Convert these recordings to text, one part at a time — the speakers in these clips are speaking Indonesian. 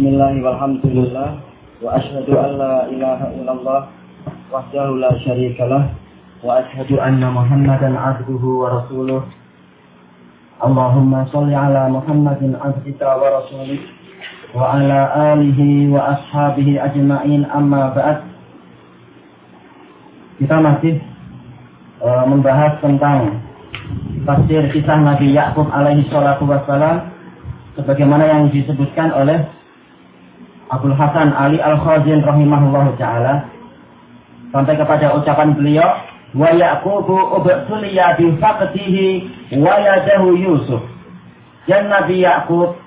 Bismillah walhamdulillah wa asyhadu an la ilaha illallah wahdahu la syarikalah wa asyhadu anna Muhammadan abduhu wa rasuluh. Allahumma shalli ala Muhammadin abdika wa rasulih wa ala alihi wa ashabihi ajma'in amma ba'd. Kita masih uh, membahas tentang tafsir kisah Nabi Yakub alaihi salatu wassalam sebagaimana yang disebutkan oleh Abdul Hasan Ali Al-Khazin rahimahullah taala. Sampai kepada ucapan beliau wa yaqubu ubtuliya bi faqtihi wa yadahu Yusuf. Dan Nabi Yakub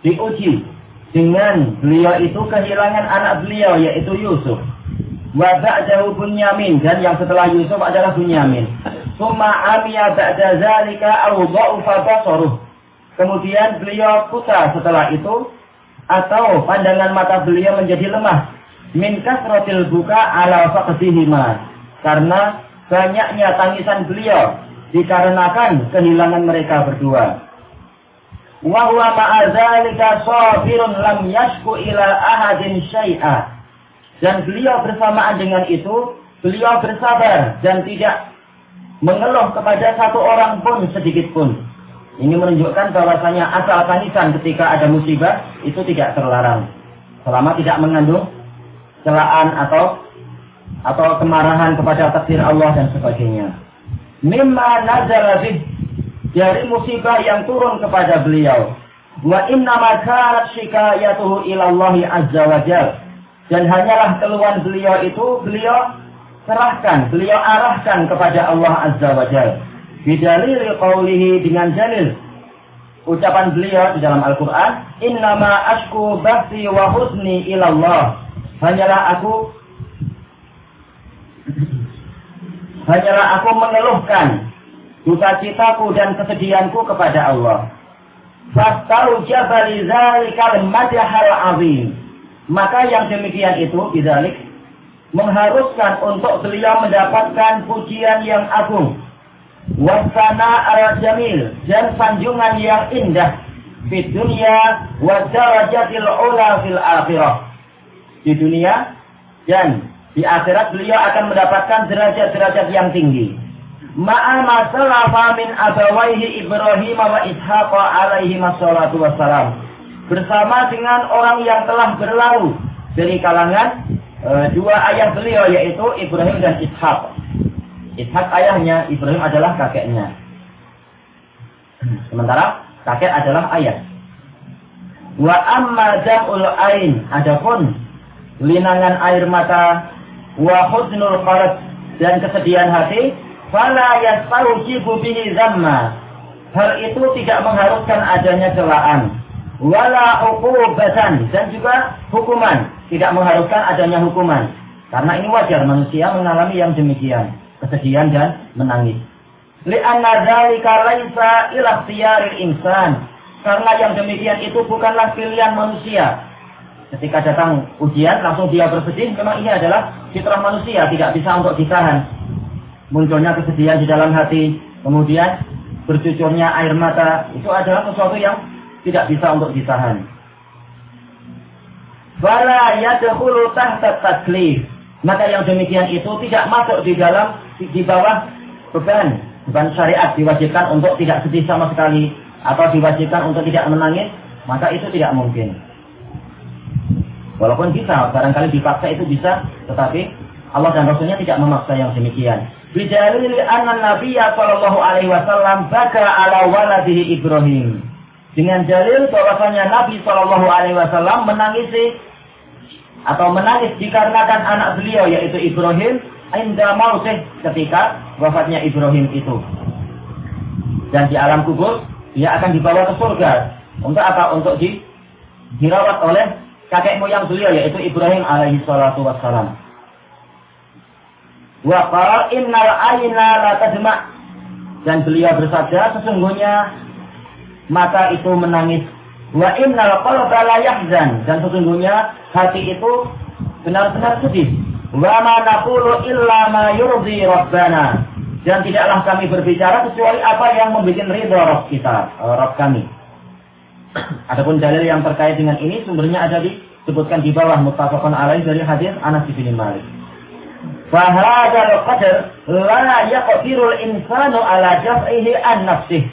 diuji dengan beliau itu kehilangan anak beliau yaitu Yusuf. Wa ba'dahu Bunyamin. Dan yang setelah Yusuf adalah Bunyamin. Summa amiya ba'da zalika aw dha'ufa basaruh. Kemudian beliau putar setelah itu atau pandangan mata beliau menjadi lemah. Min kasratil buka ala faqdihima karena banyaknya tangisan beliau dikarenakan kehilangan mereka berdua. Wa huwa ma'adzalika sabirun lam yashku ila ahadin syai'a. Dan beliau bersamaan dengan itu beliau bersabar dan tidak mengeluh kepada satu orang pun sedikit pun ini menunjukkan bahwasanya asal tangisan ketika ada musibah itu tidak terlarang. Selama tidak mengandung celaan atau atau kemarahan kepada takdir Allah dan sebagainya. Mimma nazala bih dari musibah yang turun kepada beliau. Wa inna ma kanat shikayatuhu ila Allah azza wa. Dan hanyalah keluhan beliau itu beliau serahkan, beliau arahkan kepada Allah azza wa jal bidalil qawlihi dengan dalil. Ucapan beliau di dalam Al-Qur'an innama ashku bathi wa husni ilallah. Hanyalah aku hanyalah aku mengeluhkan duka citaku dan kesedihanku kepada Allah. Fastau jabali zalikal madahal azim. Maka yang demikian itu bidalik mengharuskan untuk beliau mendapatkan pujian yang agung wasana al jamil dan sanjungan yang indah. Di dunia wa darajatil ula fil akhirah. Di dunia dan di akhirat beliau akan mendapatkan derajat-derajat yang tinggi. Ma'a masalafa min abawaihi Ibrahim wa Ishaq alaihi wassalatu wassalam. Bersama dengan orang yang telah berlalu dari kalangan e, dua ayah beliau yaitu Ibrahim dan Ishaq Ishak ayahnya, Ibrahim adalah kakeknya. Sementara kakek adalah ayah. Wa amma jam'ul ain, adapun linangan air mata wa husnul qalb dan kesedihan hati, fala yastaujibu bihi zamma. Hal itu tidak mengharuskan adanya celaan. Wala uqubatan dan juga hukuman, tidak mengharuskan adanya hukuman. Karena ini wajar manusia mengalami yang demikian kesedihan dan menangis. Lianna dzalika laisa ila ikhtiyaril insan. Karena yang demikian itu bukanlah pilihan manusia. Ketika datang ujian langsung dia bersedih, memang ini adalah fitrah manusia, tidak bisa untuk ditahan. Munculnya kesedihan di dalam hati, kemudian bercucurnya air mata, itu adalah sesuatu yang tidak bisa untuk ditahan. Fala yadkhulu tahta taklif. Maka yang demikian itu tidak masuk di dalam di bawah beban beban syariat diwajibkan untuk tidak sedih sama sekali atau diwajibkan untuk tidak menangis maka itu tidak mungkin. Walaupun bisa barangkali dipaksa itu bisa tetapi Allah dan Rasulnya tidak memaksa yang demikian. Bijalil anna Nabiya sallallahu alaihi wasallam baka ala waladihi Ibrahim. Dengan dalil bahwasanya Nabi sallallahu alaihi wasallam menangisi atau menangis dikarenakan anak beliau yaitu Ibrahim inda mautih ketika wafatnya Ibrahim itu. Dan di alam kubur dia akan dibawa ke surga. Untuk apa? Untuk di, dirawat oleh kakek moyang beliau yaitu Ibrahim alaihi salatu wassalam. Wa innal ayna la tadma dan beliau bersabda sesungguhnya mata itu menangis wa innal qalba la yahzan dan sesungguhnya hati itu benar-benar sedih Wa ma naqulu illa ma yurdi rabbana. Dan tidaklah kami berbicara kecuali apa yang membuat ridha Rabb kita, eh, Rabb kami. Adapun dalil yang terkait dengan ini sumbernya ada disebutkan di bawah muttafaqun alaih dari hadis Anas bin Malik. Fahadal qadar la yaqdirul insanu ala jaf'ihi an nafsih.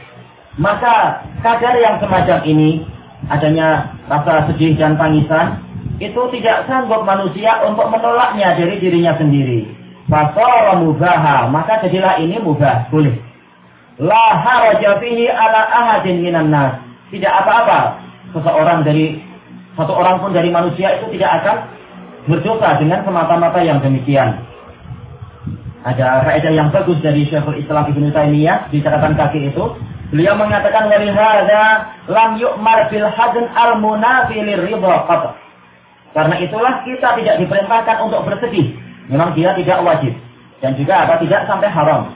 Maka kadar yang semacam ini adanya rasa sedih dan tangisan itu tidak sanggup manusia untuk menolaknya dari dirinya sendiri. Fasara mubaha, maka jadilah ini mubah, boleh. La haraja fihi ala ahadin minan nas. Tidak apa-apa seseorang dari satu orang pun dari manusia itu tidak akan berdosa dengan semata-mata yang demikian. Ada kaidah yang bagus dari Syekhul Islam Ibnu Taimiyah di catatan kaki itu. Beliau mengatakan walihada lam yu'mar bil hazn al munafi liridha qat. Karena itulah kita tidak diperintahkan untuk bersedih. Memang dia tidak wajib dan juga apa tidak sampai haram.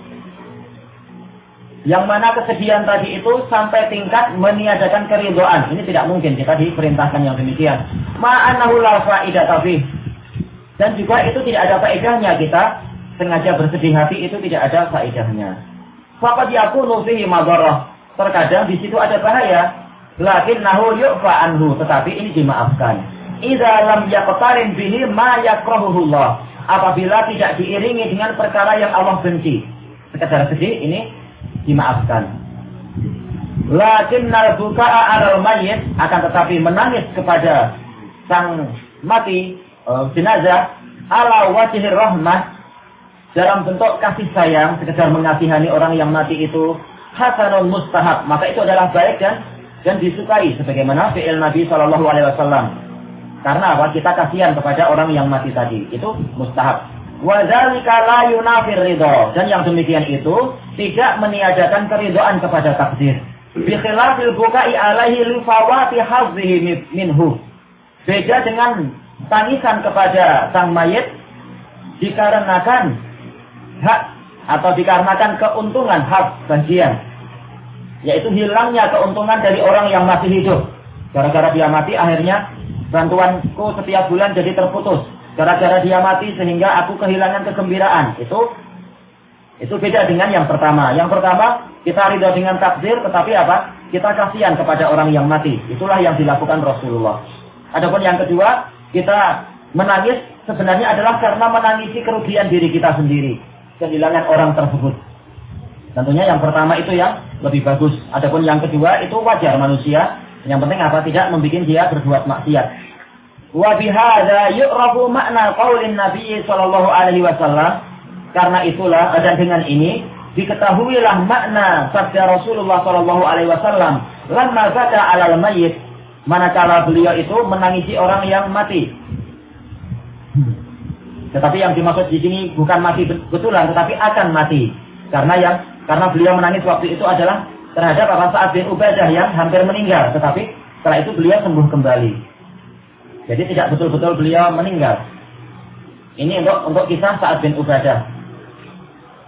Yang mana kesedihan tadi itu sampai tingkat meniadakan keridoan. Ini tidak mungkin kita diperintahkan yang demikian. Ma'anahu la tapi. Dan juga itu tidak ada faedahnya kita sengaja bersedih hati itu tidak ada faedahnya. Faqad yakunu fihi madarah. Terkadang di situ ada bahaya. Lakin nahu yu'fa anhu. Tetapi ini dimaafkan. Idza lam yaqtarin bihi ma yakrahuhullah. Apabila tidak diiringi dengan perkara yang Allah benci. Sekedar sedih ini dimaafkan. Lakin buka'a alal mayit akan tetapi menangis kepada sang mati uh, jenazah ala wajhir rahmah dalam bentuk kasih sayang sekedar mengasihani orang yang mati itu hasanun mustahab maka itu adalah baik dan dan disukai sebagaimana fi'il Nabi Shallallahu alaihi wasallam karena apa kita kasihan kepada orang yang mati tadi itu mustahab Wadzalika la yunafir ridho. Dan yang demikian itu tidak meniadakan keridoan kepada takdir. Bikhilafil bukai. Beda dengan tangisan kepada sang mayit dikarenakan hak atau dikarenakan keuntungan hak bagian. Yaitu hilangnya keuntungan dari orang yang masih hidup. Gara-gara dia mati akhirnya bantuanku setiap bulan jadi terputus gara-gara dia mati sehingga aku kehilangan kegembiraan. Itu itu beda dengan yang pertama. Yang pertama, kita ridho dengan takdir, tetapi apa? Kita kasihan kepada orang yang mati. Itulah yang dilakukan Rasulullah. Adapun yang kedua, kita menangis sebenarnya adalah karena menangisi kerugian diri kita sendiri. Kehilangan orang tersebut. Tentunya yang pertama itu yang lebih bagus. Adapun yang kedua itu wajar manusia. Yang penting apa? Tidak membuat dia berbuat maksiat. Wa bihadza yu'rafu makna qaulin Nabi sallallahu alaihi wasallam. Karena itulah dan dengan ini diketahuilah makna sabda Rasulullah sallallahu alaihi wasallam lamma zaka 'alal mayyit manakala beliau itu menangisi orang yang mati. Tetapi yang dimaksud di sini bukan mati betulan tetapi akan mati. Karena yang karena beliau menangis waktu itu adalah terhadap apa saat bin Ubadah yang hampir meninggal, tetapi setelah itu beliau sembuh kembali. Jadi tidak betul-betul beliau meninggal. Ini untuk untuk kisah saat bin Ubadah.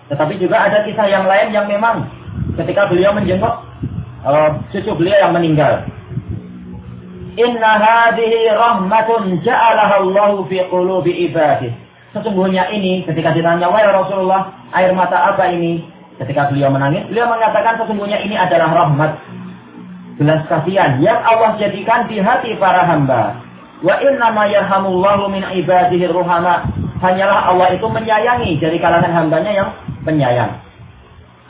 Tetapi juga ada kisah yang lain yang memang ketika beliau menjenguk uh, cucu beliau yang meninggal. Inna hadhihi rahmatun ja'alaha Allah fi qulubi ibadih. Sesungguhnya ini ketika ditanya wahai Rasulullah, air mata apa ini? Ketika beliau menangis, beliau mengatakan sesungguhnya ini adalah rahmat belas kasihan yang Allah jadikan di hati para hamba. Wa inna ma yarhamullahu min ibadihi ruhama. Hanyalah Allah itu menyayangi dari kalangan hambanya yang penyayang.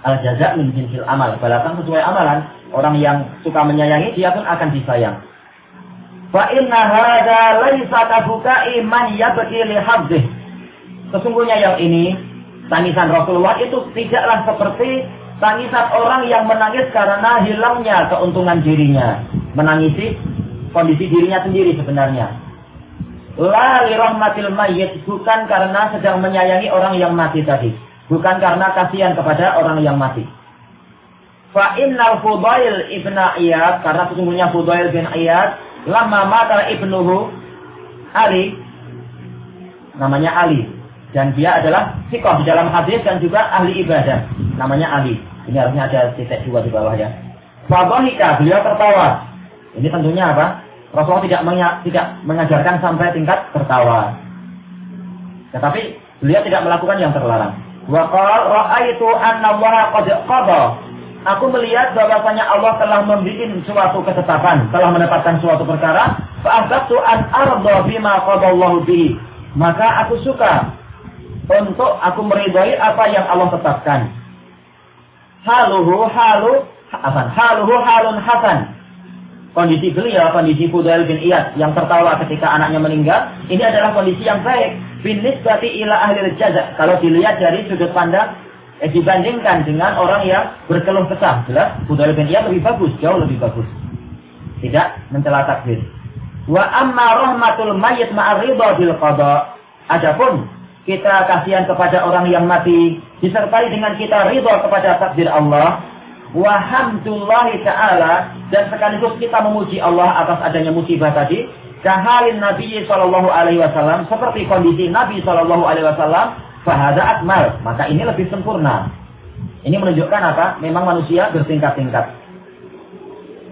Al jaza min jinsil amal. Balasan sesuai amalan. Orang yang suka menyayangi dia pun akan disayang. Fa inna hadza laisa kabukai man yabki li. Sesungguhnya yang ini tangisan Rasulullah itu tidaklah seperti tangisan orang yang menangis karena hilangnya keuntungan dirinya. Menangisi kondisi dirinya sendiri sebenarnya. La rahmatil mayyit bukan karena sedang menyayangi orang yang mati tadi, bukan karena kasihan kepada orang yang mati. Fa innal Fudail ibn Iyad karena sesungguhnya Fudail bin Iyad lama mata ibnuhu Ali namanya Ali dan dia adalah sikoh di dalam hadis dan juga ahli ibadah namanya Ali. Ini harusnya ada titik dua di bawah ya. Fadhika beliau tertawa ini tentunya apa? Rasulullah tidak tidak mengajarkan sampai tingkat tertawa. Tetapi beliau tidak melakukan yang terlarang. Wa ra'aitu anna qada aku melihat bahwasanya Allah telah membuat suatu ketetapan, telah menetapkan suatu perkara, fa'adzabtu an arda bima qadallahu bihi. Maka aku suka untuk aku meridhai apa yang Allah tetapkan. Haluhu halu hasan. Haluhu halun hasan. Kondisi beliau, kondisi Fudail bin Iyad yang tertawa ketika anaknya meninggal, ini adalah kondisi yang baik. Binis berarti ila ahli jaza. Kalau dilihat dari sudut pandang eh, dibandingkan dengan orang yang berkeluh kesah. Jelas, Fudail bin Iyad lebih bagus, jauh lebih bagus. Tidak mencela takdir. Wa amma rahmatul mayyit ma'arridha bil qada. Adapun kita kasihan kepada orang yang mati disertai dengan kita ridho kepada takdir Allah. Wa hamdulillahi ta'ala dan sekaligus kita memuji Allah atas adanya musibah tadi. Kahalin Nabi sallallahu alaihi wasallam seperti kondisi Nabi sallallahu alaihi wasallam fahada akmal. Maka ini lebih sempurna. Ini menunjukkan apa? Memang manusia bertingkat-tingkat.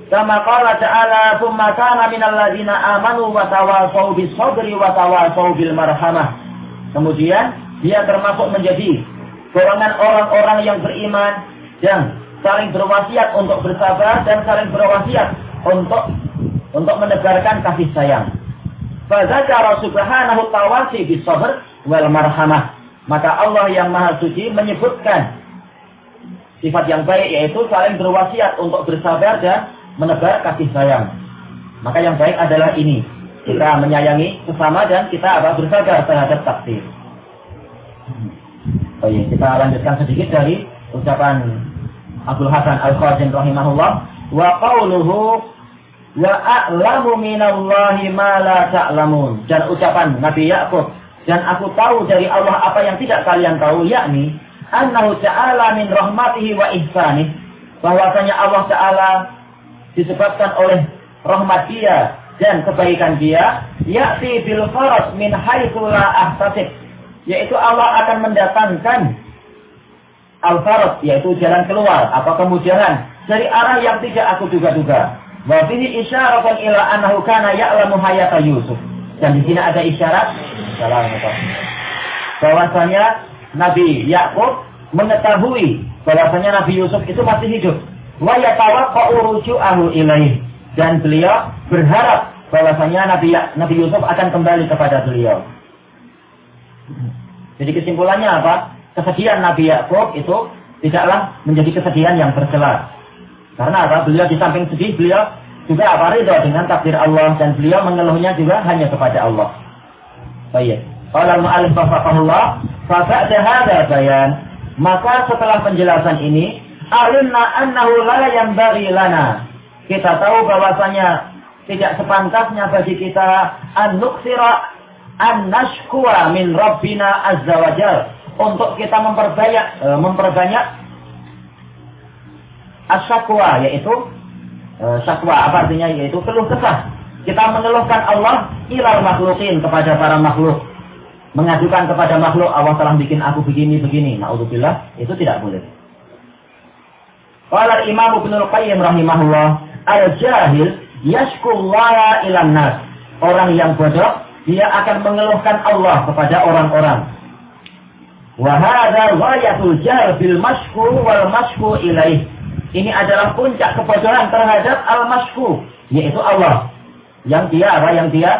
Kama qala ta'ala kana minal ladzina amanu wa tawasaw bis sabri wa bil marhamah kemudian dia termasuk menjadi golongan orang-orang yang beriman dan saling berwasiat untuk bersabar dan saling berwasiat untuk untuk menegarkan kasih sayang. Fadzakara subhanahu tawasi bis sabr wal marhamah. Maka Allah yang Maha Suci menyebutkan sifat yang baik yaitu saling berwasiat untuk bersabar dan menebar kasih sayang. Maka yang baik adalah ini. Kita menyayangi sesama dan kita apa bersabar terhadap takdir. Oh iya, kita lanjutkan sedikit dari ucapan Abdul Hasan Al-Khazin rahimahullah. Wa qawluhu wa a'lamu minallahi ma la ta'lamun. Dan ucapan Nabi Yakub dan aku tahu dari Allah apa yang tidak kalian tahu yakni annahu ta'ala min rahmatihi wa ihsanih bahwasanya Allah taala disebabkan oleh rahmat dia dan kebaikan dia yakti bil faraj min haitsu la ahtasib yaitu Allah akan mendatangkan al-farad yaitu jalan keluar atau kemudahan dari arah yang tidak aku duga-duga. Wa fihi isyaratun ila annahu kana ya'lamu hayata Yusuf. Dan di sini ada isyarat bahwasanya Nabi Yakub mengetahui bahwasanya Nabi Yusuf itu masih hidup. Wa yatawaqqa'u ruju'ahu ilaih dan beliau berharap bahwasanya Nabi ya, Nabi Yusuf akan kembali kepada beliau. Jadi kesimpulannya apa? kesedihan Nabi Yakub itu tidaklah menjadi kesedihan yang tercela. Karena apa? Beliau di samping sedih, beliau juga apa ridho dengan takdir Allah dan beliau mengeluhnya juga hanya kepada Allah. Baik. Kalau mu'alif bafaqahullah, fa'ba'da hadha bayan, maka setelah penjelasan ini, alimna annahu la bari lana. Kita tahu bahwasanya tidak sepantasnya bagi kita an nuksira an nashkura min rabbina azza wa untuk kita memperbanyak e, memperbanyak asyakwa yaitu e, syakwa apa artinya yaitu keluh kesah. Kita mengeluhkan Allah ilal makhlukin kepada para makhluk. Mengajukan kepada makhluk Allah telah bikin aku begini begini. Naudzubillah itu tidak boleh. Qala Imam Ibnu Qayyim rahimahullah, al-jahil yashkullaha ilan nas. Orang yang bodoh dia akan mengeluhkan Allah kepada orang-orang. Wahada ghayatul jahl bil masku wal masku ilaih. Ini adalah puncak kebodohan terhadap al masku, yaitu Allah. Yang dia apa? Yang dia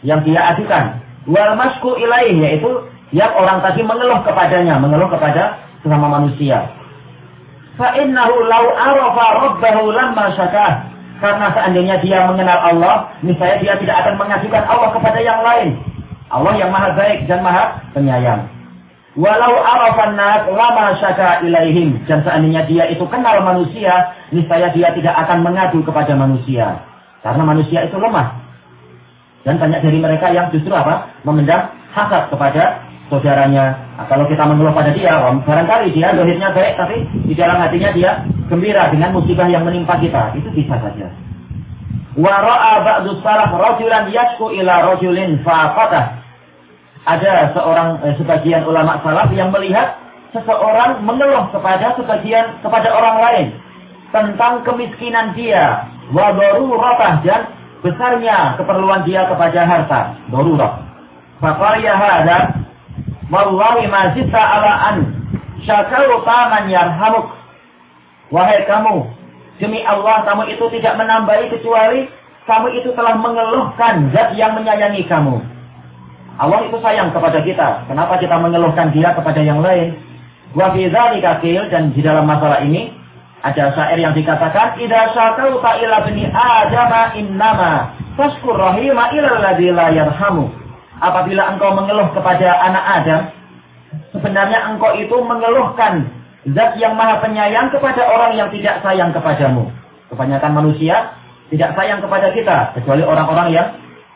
yang dia ajukan. Wal masku ilaih yaitu yang orang tadi mengeluh kepadanya, mengeluh kepada sesama manusia. Fa innahu law arafa rabbahu lamma syakah. Karena seandainya dia mengenal Allah, misalnya dia tidak akan mengajukan Allah kepada yang lain. Allah yang maha baik dan maha penyayang. Walau arafan nas lama syaka ilaihim. Dan seandainya dia itu kenal manusia, niscaya dia tidak akan mengadu kepada manusia. Karena manusia itu lemah. Dan banyak dari mereka yang justru apa? Memendam hasad kepada saudaranya. Nah, kalau kita mengeluh pada dia, barangkali dia dohirnya baik, tapi di dalam hatinya dia gembira dengan musibah yang menimpa kita. Itu bisa saja. Ila faqatah ada seorang eh, sebagian ulama salaf yang melihat seseorang mengeluh kepada sebagian kepada orang lain tentang kemiskinan dia wa darurah dan besarnya keperluan dia kepada harta darurah faqala hada wallahi ma zita ala an syakaru taman yarhamuk Wahai kamu, demi Allah kamu itu tidak menambahi kecuali kamu itu telah mengeluhkan zat yang menyayangi kamu. Allah itu sayang kepada kita. Kenapa kita mengeluhkan dia kepada yang lain? Wa fi kakil dan di dalam masalah ini ada syair yang dikatakan idza syakauta ila bani adama innama taskur rahima ila alladzi la. Apabila engkau mengeluh kepada anak Adam, sebenarnya engkau itu mengeluhkan zat yang maha penyayang kepada orang yang tidak sayang kepadamu. Kebanyakan manusia tidak sayang kepada kita kecuali orang-orang yang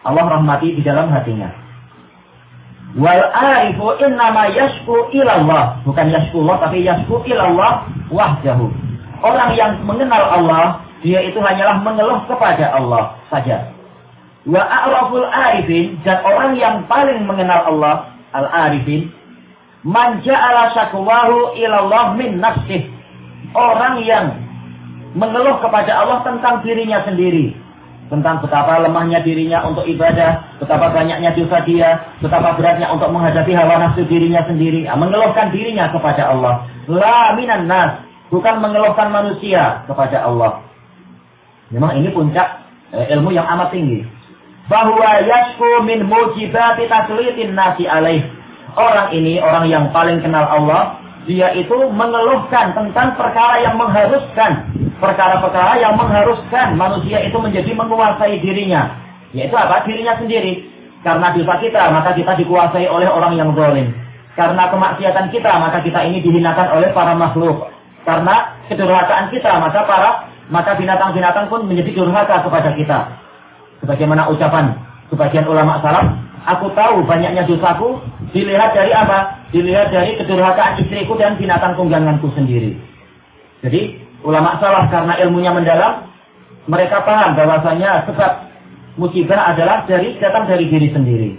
Allah rahmati di dalam hatinya. Wal arifu innama yashku ilallah, bukan yashku Allah tapi yashku ilallah wahdahu. Orang yang mengenal Allah, dia itu hanyalah mengeluh kepada Allah saja. Wa a'raful arifin dan orang yang paling mengenal Allah, al-arifin, man ja'ala syakwahu ilallah min nafsih. Orang yang mengeluh kepada Allah tentang dirinya sendiri. Tentang betapa lemahnya dirinya untuk ibadah, betapa banyaknya dosa dia, betapa beratnya untuk menghadapi hawa nafsu dirinya sendiri. Ah, mengeluhkan dirinya kepada Allah. La minan nas. Bukan mengeluhkan manusia kepada Allah. Memang ini puncak eh, ilmu yang amat tinggi. Bahwa yashku min mujibati taslitin nasi alaih. Orang ini, orang yang paling kenal Allah, dia itu mengeluhkan tentang perkara yang mengharuskan perkara-perkara yang mengharuskan manusia itu menjadi menguasai dirinya. Yaitu apa? Dirinya sendiri. Karena dosa kita, maka kita dikuasai oleh orang yang zalim. Karena kemaksiatan kita, maka kita ini dihinakan oleh para makhluk. Karena kedurhakaan kita, maka para maka binatang-binatang pun menjadi durhaka kepada kita. Sebagaimana ucapan sebagian ulama salaf, aku tahu banyaknya dosaku dilihat dari apa? Dilihat dari kedurhakaan istriku dan binatang tungganganku sendiri. Jadi ulama salaf karena ilmunya mendalam, mereka paham bahwasanya sebab musibah adalah dari datang dari diri sendiri.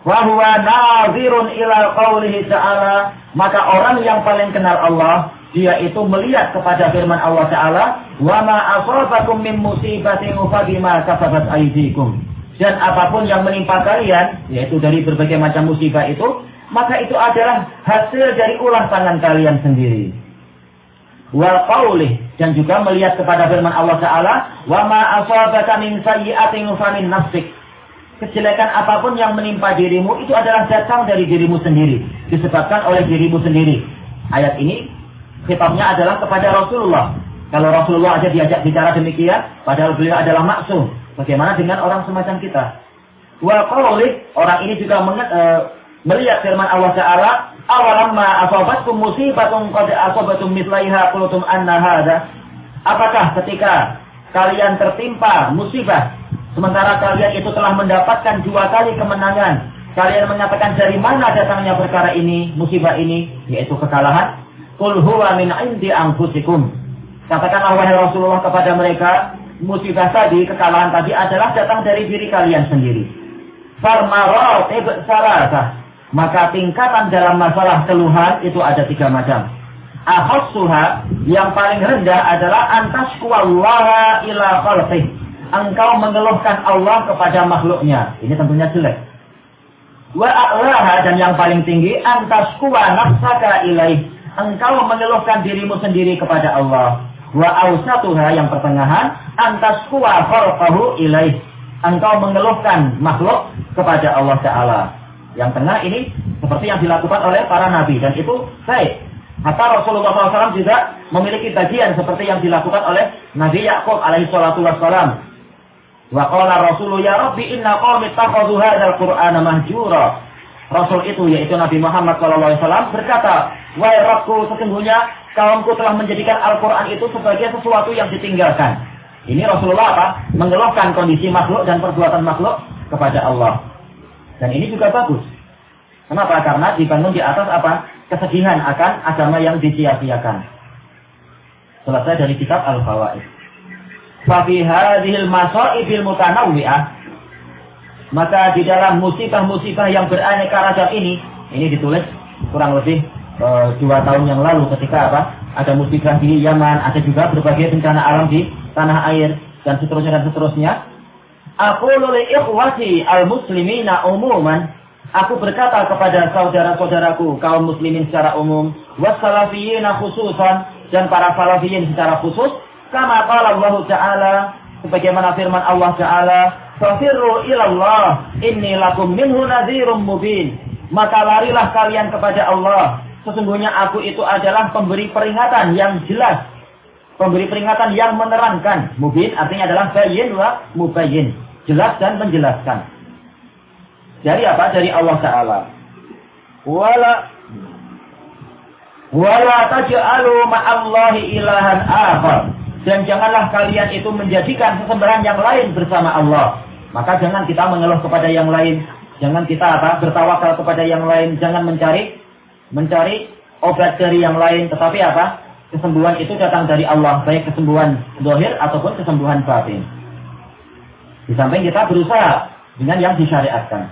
Wa huwa nazirun ila qaulihi ta'ala, maka orang yang paling kenal Allah, dia itu melihat kepada firman Allah taala, "Wa ma asabakum min musibatin bima kasabat aydikum." Dan apa pun yang menimpa kalian, yaitu dari berbagai macam musibah itu, maka itu adalah hasil dari ulah tangan kalian sendiri. Qaulih dan juga melihat kepada firman Allah taala wa ma asabaka min fa min nafsik. Kejelekan apa pun yang menimpa dirimu itu adalah datang dari dirimu sendiri disebabkan oleh dirimu sendiri. Ayat ini kitabnya adalah kepada Rasulullah. Kalau Rasulullah aja diajak bicara demikian padahal beliau adalah maksum. Bagaimana dengan orang semacam kita? Wa qaulih orang ini juga menget, uh, melihat firman Allah taala awalamma asabatkum musibatun qad asabatum mithlaiha qultum anna apakah ketika kalian tertimpa musibah sementara kalian itu telah mendapatkan dua kali kemenangan kalian mengatakan dari mana datangnya perkara ini musibah ini yaitu kekalahan qul huwa min indi anfusikum katakanlah wahai Rasulullah kepada mereka musibah tadi kekalahan tadi adalah datang dari diri kalian sendiri salasah maka tingkatan dalam masalah keluhan itu ada tiga macam. Ahossuha yang paling rendah adalah antas kuwallaha ila khalqih. Engkau mengeluhkan Allah kepada makhluknya. Ini tentunya jelek. Wa a'laha dan yang paling tinggi antas kuwa nafsaka ilaih. Engkau mengeluhkan dirimu sendiri kepada Allah. Wa awsatuha yang pertengahan antas kuwa khalqahu ilaih. Engkau mengeluhkan makhluk kepada Allah Ta'ala. Yang tengah ini seperti yang dilakukan oleh para nabi dan itu baik. Hatta Rasulullah SAW juga memiliki bagian seperti yang dilakukan oleh Nabi Yakub alaihi salatu wassalam. Wa qala Rasulullah ya Rabbi inna qaumi takhadhu hadzal Qur'ana mahjura. Rasul itu yaitu Nabi Muhammad SAW berkata, Wahai Rabbku, sesungguhnya kaumku telah menjadikan Al-Quran itu sebagai sesuatu yang ditinggalkan. Ini Rasulullah apa? Mengeluhkan kondisi makhluk dan perbuatan makhluk kepada Allah. Dan ini juga bagus. Kenapa? Karena dibangun di atas apa? Kesedihan akan agama yang disia-siakan. Selesai dari kitab Al-Fawaid. Fafi hadhil masaibil mutanawwi'ah maka di dalam musibah-musibah yang beraneka ragam ini, ini ditulis kurang lebih e, dua tahun yang lalu ketika apa? Ada musibah di Yaman, ada juga berbagai bencana alam di tanah air dan seterusnya dan seterusnya. Aku li ikhwati al-muslimina umuman. Aku berkata kepada saudara-saudaraku kaum muslimin secara umum, wassalafiyina khususan dan para salafiyin secara khusus. Kama qala Allah Ta'ala sebagaimana firman Allah Ta'ala Fafirru ilallah inni lakum minhu nadhirum mubin maka larilah kalian kepada Allah sesungguhnya aku itu adalah pemberi peringatan yang jelas. Pemberi peringatan yang menerangkan. Mubin artinya adalah bayin wa mubayyin jelas dan menjelaskan. Dari apa? Dari Allah Ta'ala. Wala wala taj'alu ma'allahi ilahan akhar. Dan janganlah kalian itu menjadikan sesembahan yang lain bersama Allah. Maka jangan kita mengeluh kepada yang lain, jangan kita apa? Bertawakal kepada yang lain, jangan mencari mencari obat dari yang lain, tetapi apa? Kesembuhan itu datang dari Allah, baik kesembuhan dohir ataupun kesembuhan batin. Di samping kita berusaha dengan yang disyariatkan.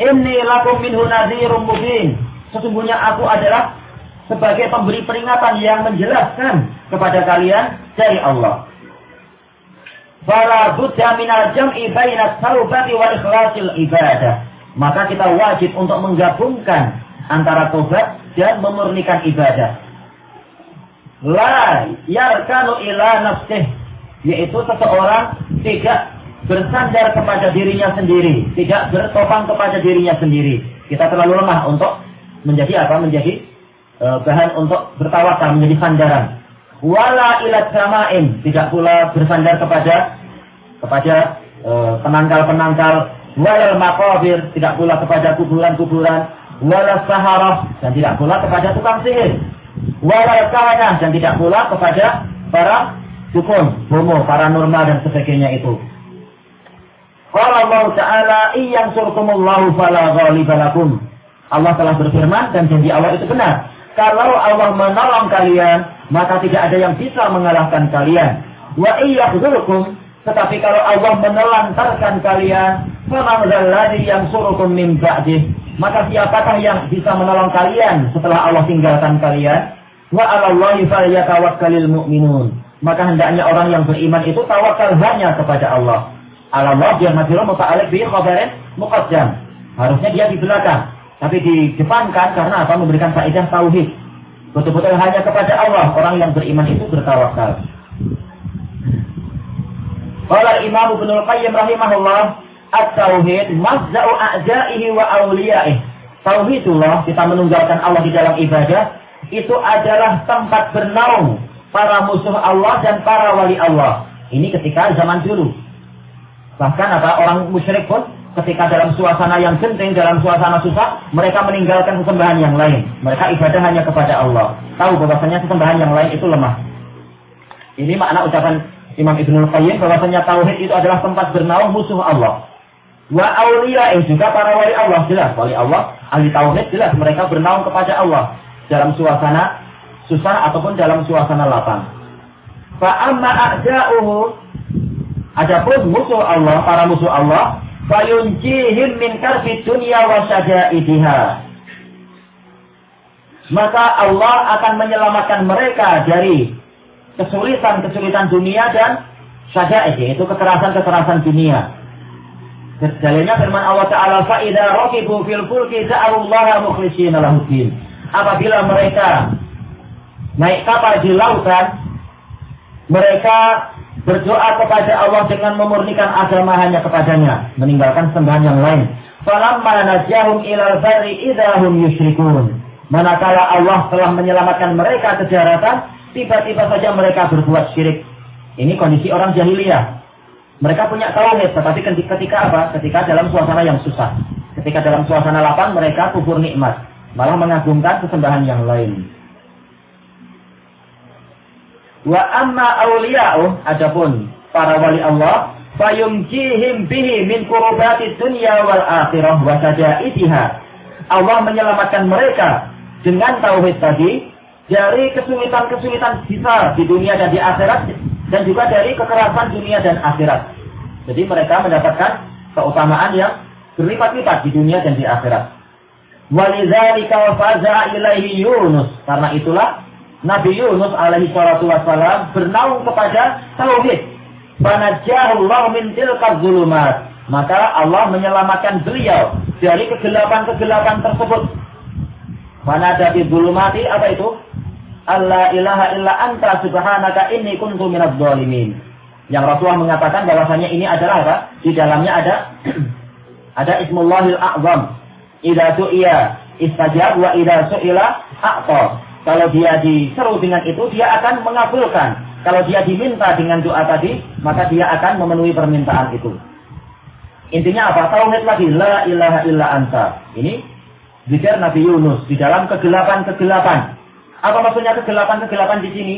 Ini lakum minhu nadhirum mubin. Sesungguhnya aku adalah sebagai pemberi peringatan yang menjelaskan kepada kalian dari Allah. Fala budda minal jam'i baina taubati wal ibadah. Maka kita wajib untuk menggabungkan antara tobat dan memurnikan ibadah. La yarkanu ila nafsih. Yaitu seseorang tidak bersandar kepada dirinya sendiri. Tidak bertopang kepada dirinya sendiri. Kita terlalu lemah untuk menjadi apa? Menjadi e, bahan untuk bertawakal, menjadi sandaran wala ilat samain tidak pula bersandar kepada kepada eh, penangkal-penangkal walal makabir tidak pula kepada kuburan-kuburan walal saharah dan tidak pula kepada tukang sihir walal kahanah dan tidak pula kepada para dukun, homo, paranormal dan sebagainya itu. Kalau Allah Ta'ala iyang surkumullahu fala ghalibalakum. Allah telah berfirman dan janji Allah itu benar. Kalau Allah menolong kalian, maka tidak ada yang bisa mengalahkan kalian. Wa iyyakhzurukum tetapi kalau Allah menelantarkan kalian, yang min ba'dih. Maka siapakah yang bisa menolong kalian setelah Allah tinggalkan kalian? Wa 'alallahi mu'minun. Maka hendaknya orang yang beriman itu tawakal hanya kepada Allah. Allah dia majrur muta'alliq bi khabarin muqaddam. Harusnya dia di belakang, tapi di depan kan karena apa? Memberikan faedah tauhid. Betul-betul hanya kepada Allah orang yang beriman itu bertawakal. Qala Imam Ibnu Qayyim rahimahullah, at-tauhid maz'u a'da'ihi wa awliya'ih. Tauhidullah kita menunggalkan Allah di dalam ibadah itu adalah tempat bernaung para musuh Allah dan para wali Allah. Ini ketika zaman dulu. Bahkan apa orang musyrik pun ketika dalam suasana yang genting, dalam suasana susah, mereka meninggalkan sesembahan yang lain. Mereka ibadah hanya kepada Allah. Tahu bahwasanya sesembahan yang lain itu lemah. Ini makna ucapan Imam Ibnu Qayyim bahwasanya tauhid itu adalah tempat bernaung musuh Allah. Wa auliya juga para wali Allah jelas wali Allah ahli tauhid jelas mereka bernaung kepada Allah dalam suasana susah ataupun dalam suasana lapang. Fa amma a'da'uhu adapun musuh Allah, para musuh Allah fayunjihim min karfi dunya wa syada'idiha. Maka Allah akan menyelamatkan mereka dari kesulitan-kesulitan dunia dan syada'id, yaitu kekerasan-kekerasan dunia. Dalilnya firman Allah Ta'ala fa'idha rakibu fil fulki ja'alullaha ala lahuddin. Apabila mereka naik kapal di lautan, mereka berdoa kepada Allah dengan memurnikan agama hanya kepadanya, meninggalkan sembahan yang lain. Falamma najahum ilal bari idahum yusrikun Manakala Allah telah menyelamatkan mereka ke daratan, tiba-tiba saja mereka berbuat syirik. Ini kondisi orang jahiliyah. Mereka punya tauhid, tetapi ketika apa? Ketika dalam suasana yang susah. Ketika dalam suasana lapang mereka kufur nikmat, malah mengagungkan kesembahan yang lain. Wa amma awliya'u adapun para wali Allah fayumjihim bihi min kurubati dunya wal akhirah wa sajaidiha. Allah menyelamatkan mereka dengan tauhid tadi dari kesulitan-kesulitan besar di dunia dan di akhirat dan juga dari kekerasan dunia dan akhirat. Jadi mereka mendapatkan keutamaan yang berlipat-lipat di dunia dan di akhirat. Walidzalika ilaihi Yunus. Karena itulah Nabi Yunus alaihi salatu wassalam bernaung kepada tauhid. Fanajahullahu min tilka zulumat. Maka Allah menyelamatkan beliau dari kegelapan-kegelapan tersebut. Mana dari zulumati apa itu? Alla ilaha illa anta subhanaka inni kuntu minadh dhalimin. Yang Rasulullah mengatakan bahwasanya ini adalah apa? Di dalamnya ada ada Ismullahil A'zam. Idza tu'iya istajab wa idza su'ila a'ta. Kalau dia diseru dengan itu, dia akan mengabulkan. Kalau dia diminta dengan doa tadi, maka dia akan memenuhi permintaan itu. Intinya apa? Tauhid lagi. La ilaha illa anta. Ini zikir Nabi Yunus di dalam kegelapan-kegelapan. Apa maksudnya kegelapan-kegelapan di sini?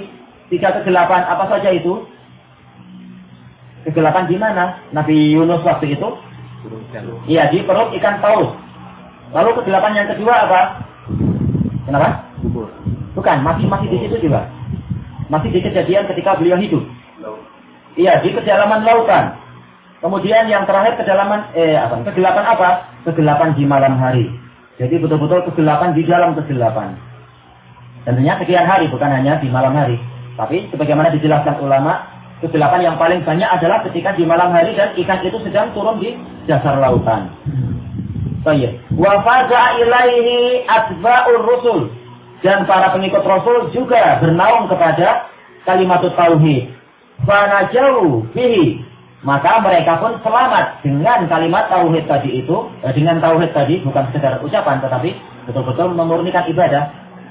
Tiga kegelapan apa saja itu? Kegelapan di mana? Nabi Yunus waktu itu? Iya, di perut ikan paus. Lalu kegelapan yang kedua apa? Kenapa? Bukan, masih masih di situ juga. Masih di kejadian ketika beliau hidup. Iya, di kedalaman lautan. Kemudian yang terakhir kedalaman eh apa? Kegelapan apa? Kegelapan di malam hari. Jadi betul-betul kegelapan di dalam kegelapan. Tentunya sekian hari bukan hanya di malam hari. Tapi sebagaimana dijelaskan ulama, Kegelapan yang paling banyak adalah ketika di malam hari dan ikan itu sedang turun di dasar lautan. Baik. Wa ilaihi atba'ur rusul. Dan para pengikut Rasul juga bernaung kepada kalimat tauhid. jauh bihi. Maka mereka pun selamat dengan kalimat tauhid tadi itu, eh, dengan tauhid tadi bukan sekedar ucapan tetapi betul-betul memurnikan ibadah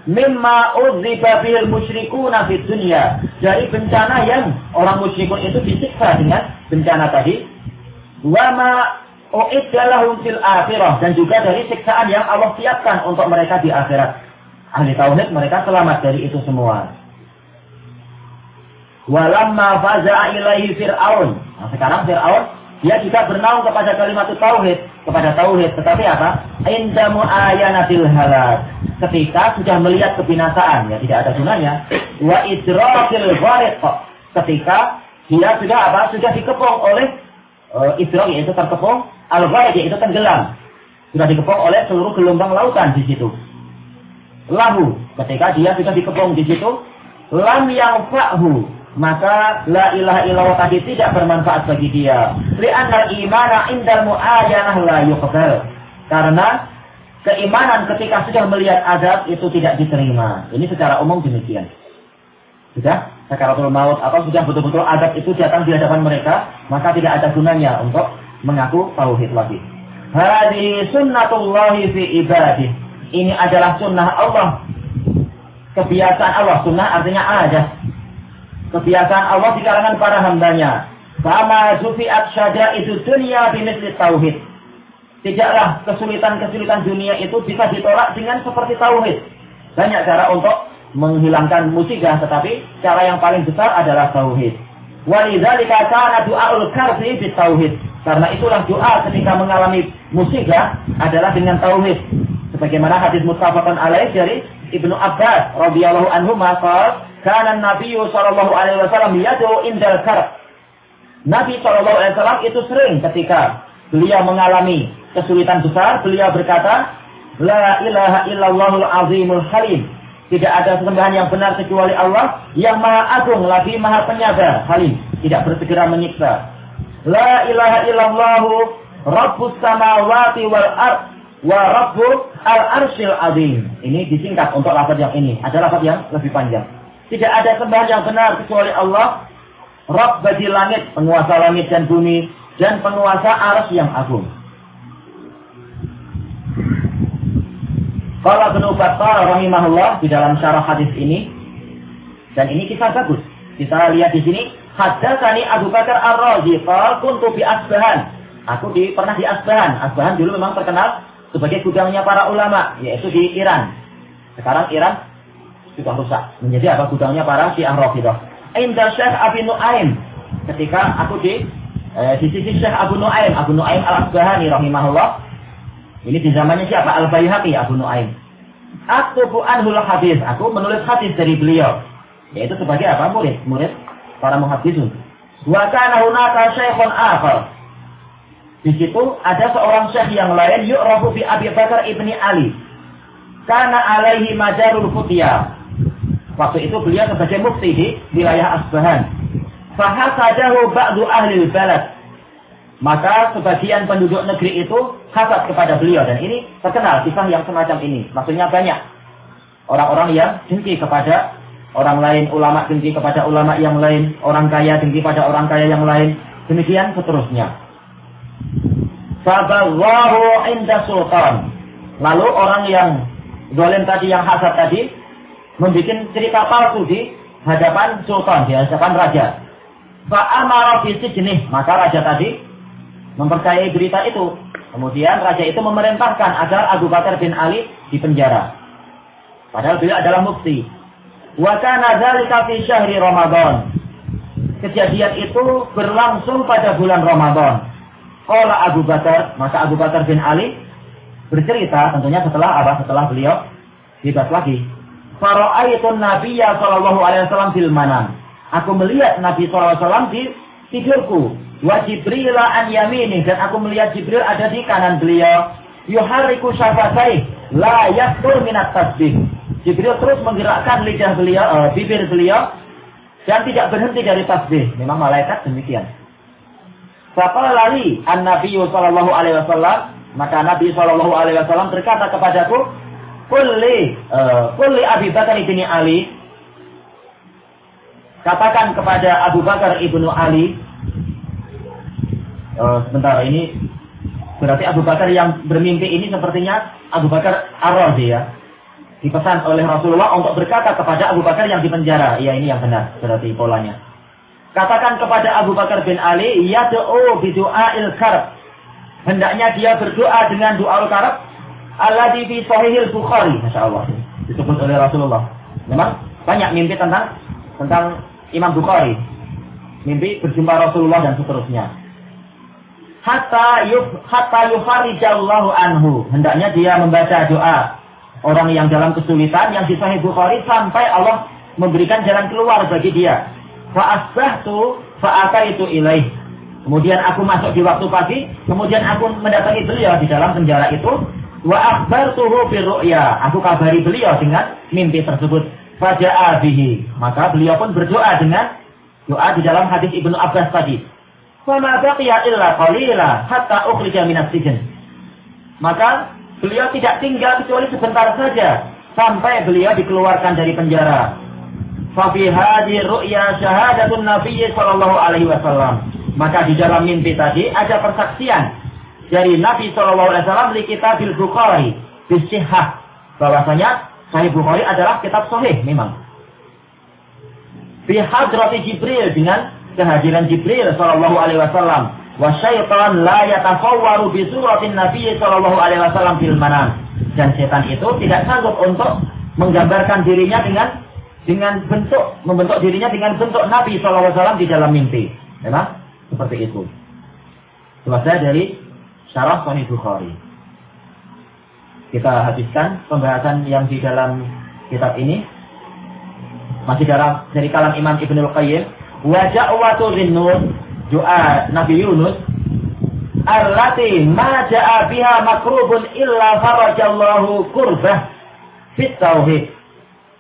mimma udziba bil musyrikuna fid dunya. Dari bencana yang orang musyrikun itu disiksa dengan bencana tadi. Wa ma uiddalahum fil akhirah. Dan juga dari siksaan yang Allah siapkan untuk mereka di akhirat. Ahli tauhid mereka selamat dari itu semua. Walamma faza'a ilaihi fir'aun. Nah, sekarang fir'aun dia juga bernaung kepada kalimat tauhid, kepada tauhid. Tetapi apa? Inda mu'ayanatil halak. Ketika sudah melihat kebinasaan, ya tidak ada gunanya. Wa idrakil ghariq. Ketika dia sudah apa? Sudah dikepung oleh uh, idrak yaitu terkepung, al-ghariq yaitu tenggelam. Sudah dikepung oleh seluruh gelombang lautan di situ. Lahu, ketika dia sudah dikepung di situ, lam yang fa'hu maka la ilaha illallah tadi tidak bermanfaat bagi dia. Li'anna imana indal mu'ayanah la yuqbal. Karena keimanan ketika sudah melihat azab itu tidak diterima. Ini secara umum demikian. Sudah sakaratul maut atau sudah betul-betul azab itu datang di hadapan mereka, maka tidak ada gunanya untuk mengaku tauhid lagi. Hadi sunnatullahi fi ibadih. Ini adalah sunnah Allah. Kebiasaan Allah. Sunnah artinya adat kebiasaan Allah di kalangan para hambanya. Sama zufiat syada itu dunia bimisli tauhid. Tidaklah kesulitan-kesulitan dunia itu bisa ditolak dengan seperti tauhid. Banyak cara untuk menghilangkan musibah, tetapi cara yang paling besar adalah tauhid. Walidzalika kana du'aul karbi bi tauhid. Karena itulah doa ketika mengalami musibah adalah dengan tauhid. Sebagaimana hadis muttafaqan alaih dari Ibnu Abbas radhiyallahu anhu maqal karena Nabi Shallallahu Alaihi Wasallam yadu indal kar. Nabi Shallallahu Alaihi Wasallam itu sering ketika beliau mengalami kesulitan besar, beliau berkata, La ilaha illallahul azimul halim. Tidak ada sembahan yang benar kecuali Allah yang maha agung lagi maha penyabar halim. Tidak bersegera menyiksa. La ilaha illallahu rabbus samawati wal ard wa rabbu al arsil azim. Ini disingkat untuk lafaz yang ini. Ada lafaz yang lebih panjang. Tidak ada sembahan yang benar kecuali Allah. Rabb bagi langit, penguasa langit dan bumi, dan penguasa aras yang agung. Kalau Ibnu Battal rahimahullah di dalam syarah hadis ini dan ini kisah bagus. Kita lihat di sini hadatsani Abu Bakar Ar-Razi qala kuntu bi Asbahan. Aku di pernah di Asbahan. Asbahan dulu memang terkenal sebagai gudangnya para ulama yaitu di Iran. Sekarang Iran sudah rusak. Menjadi apa gudangnya para Syiah Rafidah. Inda Syekh Abi Nuaim. Ketika aku di eh, di sisi Syekh Abu Nuaim, Abu Nuaim Al-Asbahani rahimahullah. Ini di zamannya siapa? Al-Baihaqi Abu Nuaim. Aku anhul hadis. Aku menulis hadis dari beliau. Yaitu sebagai apa? Murid. Murid para muhadisun. Wa kana hunaka syekhun akhar. Di situ ada seorang syekh yang lain yu'rafu bi Abi Bakar ibni Ali. Karena alaihi majarul futiyah. Waktu itu beliau sebagai mufti di wilayah Asbahan. Fahasadahu ba'du ahli balad. Maka sebagian penduduk negeri itu hasad kepada beliau. Dan ini terkenal kisah yang semacam ini. Maksudnya banyak. Orang-orang yang dengki kepada orang lain, ulama dengki kepada ulama yang lain, orang kaya dengki pada orang kaya yang lain, demikian seterusnya. Faballahu inda sultan. Lalu orang yang dolim tadi, yang hasad tadi, membuat cerita palsu di hadapan sultan, di hadapan raja. Fa'amara jenis, maka raja tadi mempercayai berita itu. Kemudian raja itu memerintahkan agar Abu Bakar bin Ali dipenjara. Padahal beliau adalah mufti. Wa kana dzalika fi syahri Ramadan. Kejadian itu berlangsung pada bulan Ramadan. Qala Abu Bakar, maka Abu Bakar bin Ali bercerita tentunya setelah apa? Setelah beliau bebas lagi. Fara'aitun Nabiyya sallallahu alaihi wasallam fil manam. Aku melihat Nabi sallallahu alaihi wasallam di tidurku Wa Jibril an yamini dan aku melihat Jibril ada di kanan beliau. Yuhariku syafatai la yaktur minat tasbih. Jibril terus menggerakkan lidah beliau, uh, bibir beliau dan tidak berhenti dari tasbih. Memang malaikat demikian. Faqala lali an Nabi sallallahu alaihi wasallam maka Nabi sallallahu alaihi wasallam berkata kepadaku, "Kulli uh, kulli Abi Bakar ibni Ali" Katakan kepada Abu Bakar ibnu Ali, uh, sebentar ini berarti Abu Bakar yang bermimpi ini sepertinya Abu Bakar Ar-Razi ya. Dipesan oleh Rasulullah untuk berkata kepada Abu Bakar yang dipenjara. Ya ini yang benar berarti polanya. Katakan kepada Abu Bakar bin Ali, ya doa il karb. Hendaknya dia berdoa dengan doa al karb. Allah di Sahihil Bukhari, masya Allah. Disebut oleh Rasulullah. Memang banyak mimpi tentang tentang Imam Bukhari. Mimpi berjumpa Rasulullah dan seterusnya hatta yuf hatta yufarijallahu anhu. Hendaknya dia membaca doa orang yang dalam kesulitan yang di Sahih Bukhari sampai Allah memberikan jalan keluar bagi dia. Fa asbahtu fa itu ilaih. Kemudian aku masuk di waktu pagi, kemudian aku mendatangi beliau di dalam penjara itu. Wa akhbartuhu bi ru'ya. Aku kabari beliau dengan mimpi tersebut. Faja'a bihi. Maka beliau pun berdoa dengan doa di dalam hadis Ibnu Abbas tadi. Fama baqiya illa qalila hatta ukhrija sijn. Maka beliau tidak tinggal kecuali sebentar saja sampai beliau dikeluarkan dari penjara. Fa fi hadhihi ru'ya syahadatun Nabi sallallahu alaihi wasallam. Maka di dalam mimpi tadi ada persaksian dari Nabi sallallahu alaihi wasallam di kitab Bukhari bisihah. Bahwasanya Sahih Bukhari adalah kitab sahih memang. Fi hadrati Jibril dengan kehadiran Jibril sallallahu alaihi wasallam. Wa syaitan la yatasawwaru bi suratin nabiy sallallahu alaihi wasallam fil manam. Dan setan itu tidak sanggup untuk menggambarkan dirinya dengan dengan bentuk membentuk dirinya dengan bentuk Nabi sallallahu alaihi wasallam di dalam mimpi. Memang seperti itu. Selesai dari syarah Sahih Bukhari. Kita habiskan pembahasan yang di dalam kitab ini. Masih dalam dari kalam Imam Ibnu Qayyim wa ja'watu Zinnun doa Nabi Yunus allati ma ja'a biha makrubun illa farajallahu kurbah fit tauhid.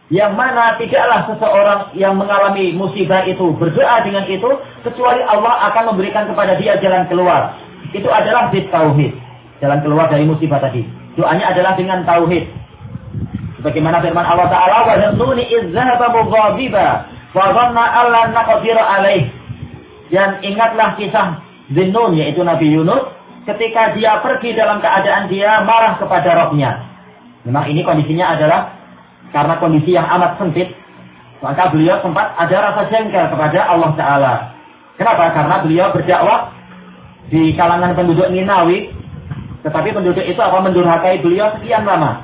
Yang mana tidaklah seseorang yang mengalami musibah itu berdoa dengan itu kecuali Allah akan memberikan kepada dia jalan keluar itu adalah fit tauhid jalan keluar dari musibah tadi doanya adalah dengan tauhid sebagaimana firman Allah taala nuni izzahaba mughadiba Fadhanna Allah naqdir alaih. Dan ingatlah kisah Zinnun yaitu Nabi Yunus ketika dia pergi dalam keadaan dia marah kepada rohnya. Memang ini kondisinya adalah karena kondisi yang amat sempit, maka beliau sempat ada rasa jengkel kepada Allah Ta'ala. Kenapa? Karena beliau berdakwah di kalangan penduduk Ninawi, tetapi penduduk itu apa mendurhakai beliau sekian lama.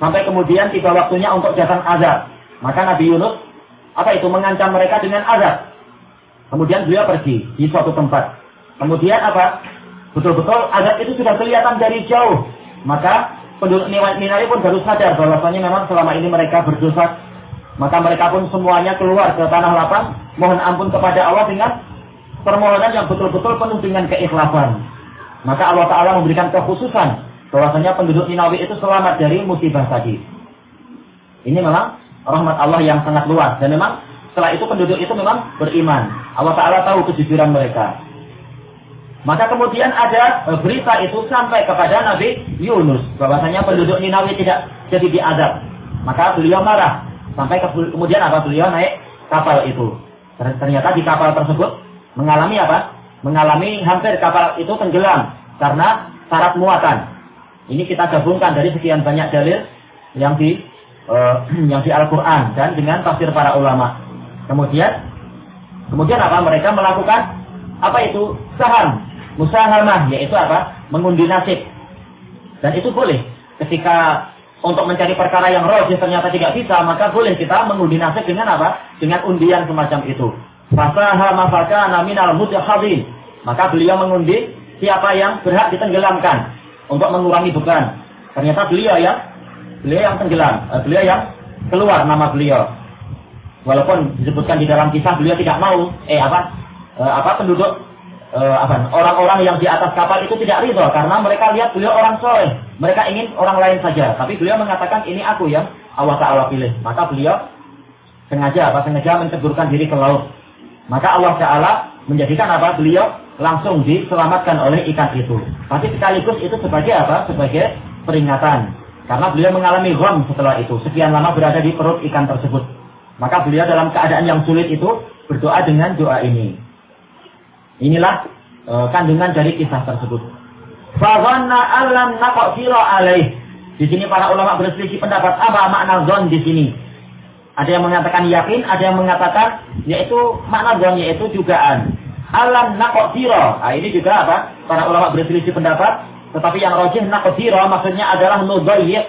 Sampai kemudian tiba waktunya untuk datang azab. Maka Nabi Yunus apa itu mengancam mereka dengan azab. Kemudian beliau pergi di suatu tempat. Kemudian apa? Betul-betul azab itu sudah kelihatan dari jauh. Maka penduduk Ninawi pun baru sadar bahwasanya memang selama ini mereka berdosa. Maka mereka pun semuanya keluar ke tanah lapang, mohon ampun kepada Allah dengan permohonan yang betul-betul penuh dengan keikhlasan. Maka Allah Ta'ala memberikan kekhususan bahwasanya penduduk Ninawi itu selamat dari musibah tadi. Ini memang rahmat Allah yang sangat luas. Dan memang setelah itu penduduk itu memang beriman. Allah Ta'ala tahu kejujuran mereka. Maka kemudian ada e, berita itu sampai kepada Nabi Yunus. bahwasanya penduduk Ninawi tidak jadi diadab. Maka beliau marah. Sampai ke, kemudian apa beliau naik kapal itu. Ternyata di kapal tersebut mengalami apa? Mengalami hampir kapal itu tenggelam karena syarat muatan. Ini kita gabungkan dari sekian banyak dalil yang di uh, yang di Al-Qur'an dan dengan tafsir para ulama. Kemudian kemudian apa? Mereka melakukan apa itu? Saham, musahamah yaitu apa? Mengundi nasib. Dan itu boleh ketika untuk mencari perkara yang rojih ternyata tidak bisa, maka boleh kita mengundi nasib dengan apa? Dengan undian semacam itu. Fasaha mafakana minal mudhadin. Maka beliau mengundi siapa yang berhak ditenggelamkan untuk mengurangi beban. Ternyata beliau ya, beliau yang tenggelam, eh, beliau yang keluar nama beliau. Walaupun disebutkan di dalam kisah beliau tidak mau, eh apa, eh, apa penduduk uh, apa orang-orang yang di atas kapal itu tidak ridho karena mereka lihat beliau orang soleh. Mereka ingin orang lain saja. Tapi beliau mengatakan ini aku yang Allah Ta'ala pilih. Maka beliau sengaja apa sengaja menceburkan diri ke laut. Maka Allah Ta'ala menjadikan apa beliau langsung diselamatkan oleh ikan itu. Tapi sekaligus itu sebagai apa? Sebagai peringatan. Karena beliau mengalami gham setelah itu. Sekian lama berada di perut ikan tersebut. Maka beliau dalam keadaan yang sulit itu berdoa dengan doa ini. Inilah e, kandungan dari kisah tersebut. Fadhanna alam naqsira alaih. Di sini para ulama berselisih pendapat apa makna zon di sini. Ada yang mengatakan yakin, ada yang mengatakan yaitu makna zon yaitu dugaan. Alam naqsira. Nah, ini juga apa? Para ulama berselisih pendapat, tetapi yang rojih naqsira maksudnya adalah nudayyiq.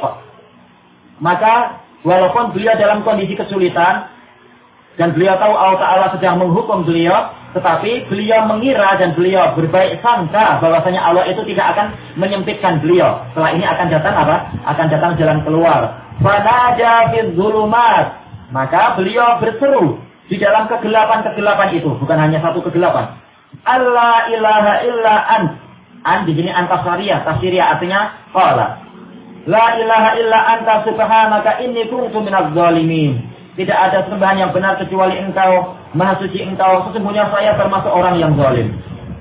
Maka walaupun beliau dalam kondisi kesulitan dan beliau tahu Allah Ta'ala sedang menghukum beliau, tetapi beliau mengira dan beliau berbaik sangka bahwasanya Allah itu tidak akan menyempitkan beliau. Setelah ini akan datang apa? Akan datang jalan keluar. Fil zulumat. Maka beliau berseru di dalam kegelapan-kegelapan itu, bukan hanya satu kegelapan. Allah ilaha illa an. An di sini antasariya, tafsiriyah artinya qala. La ilaha illa anta subhanaka inni kuntu minaz zalimin. Tidak ada sembahan yang benar kecuali engkau Maha suci engkau, sesungguhnya saya termasuk orang yang zalim.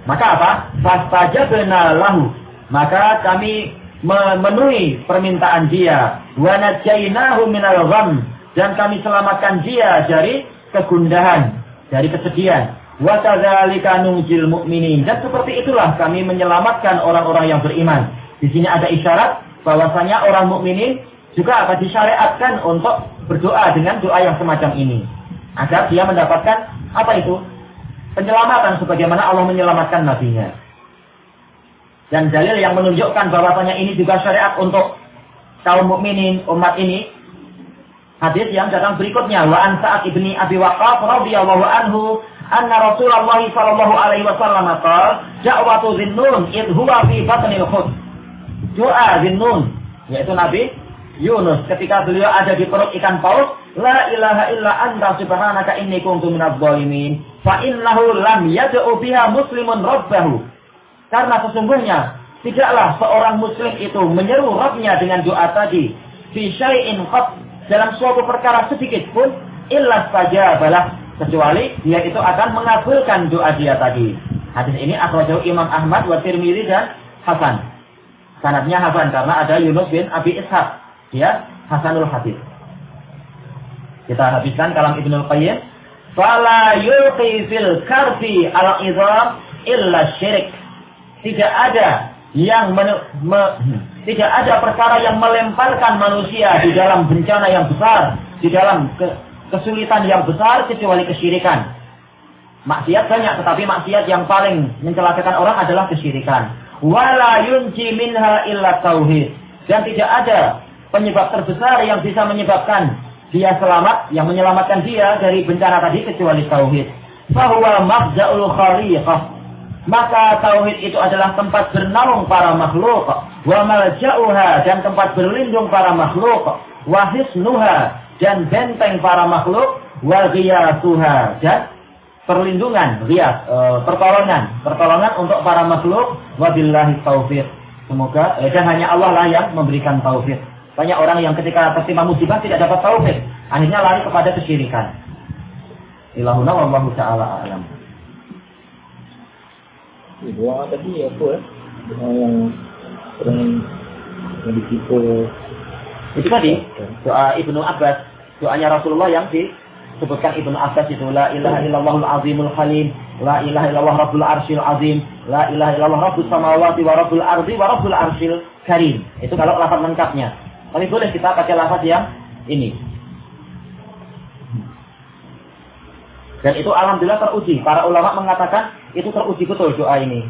Maka apa? Fastajabna lahu. Maka kami memenuhi permintaan dia. Wa najainahu minal gham dan kami selamatkan dia dari kegundahan, dari kesedihan. Wa kadzalika nunjil mu'minin. Dan seperti itulah kami menyelamatkan orang-orang yang beriman. Di sini ada isyarat bahwasanya orang mukminin juga akan disyariatkan untuk berdoa dengan doa yang semacam ini agar dia mendapatkan apa itu penyelamatan sebagaimana Allah menyelamatkan nabinya. Dan dalil yang menunjukkan bahwasanya ini juga syariat untuk kaum mukminin umat ini hadis yang datang berikutnya wa an Sa'ad ibni Abi Waqqas radhiyallahu anhu anna Rasulullah sallallahu alaihi wasallam qala da'watu zinnun id huwa fi batnil khut doa zinnun yaitu Nabi Yunus ketika beliau ada di perut ikan paus, la ilaha illa anta subhanaka inni kuntu minadh dhalimin. Fa innahu lam yad'u biha muslimun rabbahu. Karena sesungguhnya tidaklah seorang muslim itu menyeru Rabbnya dengan doa tadi fi syai'in dalam suatu perkara sedikit pun illa saja balah kecuali dia itu akan mengabulkan doa dia tadi. Hadis ini akhrajahu Imam Ahmad wa Tirmidzi dan Hasan. Sanadnya Hasan karena ada Yunus bin Abi Ishaq ya Hasanul Hadis. Kita habiskan kalam Ibnu Qayyim. Fala yulqi fil karfi al idham illa syirik. Tidak ada yang men, me, tidak ada perkara yang melemparkan manusia di dalam bencana yang besar, di dalam ke, kesulitan yang besar kecuali kesyirikan. Maksiat banyak, tetapi maksiat yang paling mencelakakan orang adalah kesyirikan. Wala yunji minha illa tauhid. Dan tidak ada penyebab terbesar yang bisa menyebabkan dia selamat, yang menyelamatkan dia dari bencana tadi kecuali tauhid. Bahwa mafza'ul khaliqah. Maka tauhid itu adalah tempat bernaung para makhluk. Wa malja'uha dan tempat berlindung para makhluk. Wa hisnuha dan benteng para makhluk. Wa ghiyasuha dan perlindungan, rias, e, pertolongan, pertolongan untuk para makhluk. Wabillahi taufiq. Semoga eh, dan hanya Allah lah yang memberikan taufik. Banyak orang yang ketika tertimpa musibah tidak dapat taufik. Akhirnya lari kepada kesyirikan. Ilahuna wallahu ta'ala alam. Doa tadi apa ya? Doa yang sering yang ditipu. Itu tadi doa Ibnu Abbas doanya Rasulullah yang disebutkan Ibnu Abbas itu la ilaha illallahul azimul halim, la ilaha illallah rabbul arsyil azim, la ilaha illallah rabbus samawati wa rabbul ardi wa rabbul arsyil karim. Itu kalau lafaz lengkapnya. Tapi boleh kita pakai lafaz yang ini. Dan itu alhamdulillah teruji. Para ulama mengatakan itu teruji betul doa ini.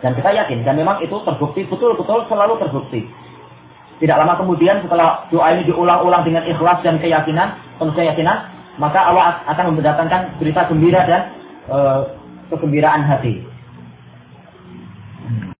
Dan kita yakin dan memang itu terbukti betul-betul selalu terbukti. Tidak lama kemudian setelah doa ini diulang-ulang dengan ikhlas dan keyakinan, penuh keyakinan, maka Allah akan mendatangkan berita gembira dan e, kegembiraan hati.